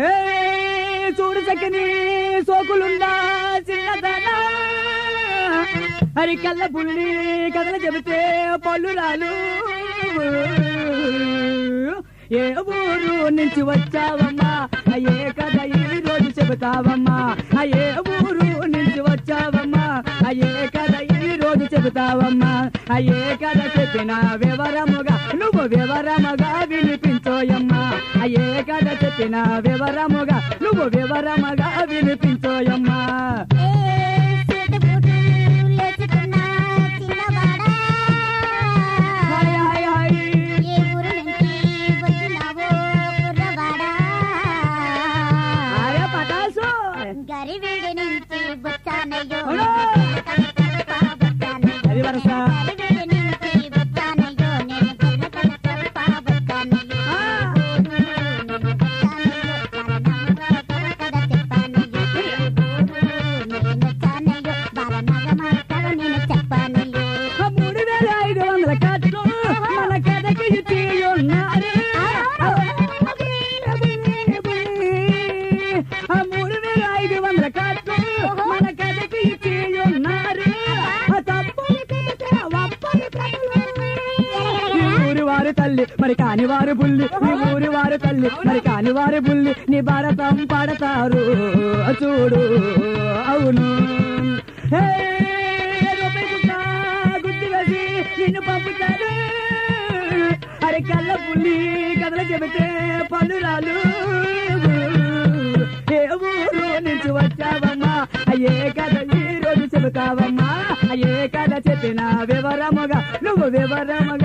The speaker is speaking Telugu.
ఏ చూడు చక్కని సోకులుందా చిన్నదనా? అరికల్ల పుల్లి కథలు చెబితే పళ్ళు రాలు. ఏ ఊరు నుంచి వచ్చావమ్మా? ఏ కథ ఈ రోజు చెబుతావమ్మా. ఏ ఊరు నుంచి వచ్చావమ్మా? ఏ కథ ఈ రోజు చెబుతావమ్మా. ఏ కథ చెప్పిన వివరముగా నువ్వు వివరముగా వినిపించోయమ్మా. ఏ కథ చెప్పిన వివరముగా నువ్వు వివరముగా వినిపించోయమ్మా. గరివేడి నుంచి బొచ్చానయ్యో వారి తల్లి మరి కాని వారు బుల్లి నీ ఊరి వారి తల్లి మరి కాని వారి బుల్లి నీ భారతం పాడతారు. చూడు అవును. హే, రూపాయి వేసి నిన్ను పంపుతారు అరే కళ్ళ పుల్లి కథలు చెబితే పనురాలు ఏ ఊరు నుంచి వచ్చావమ్మా? అయ్యే కథ ఈ రోజు చెబుతావమ్మా? అయ్యే కథ చెప్పిన వివరముగా నువ్వు వివరముగా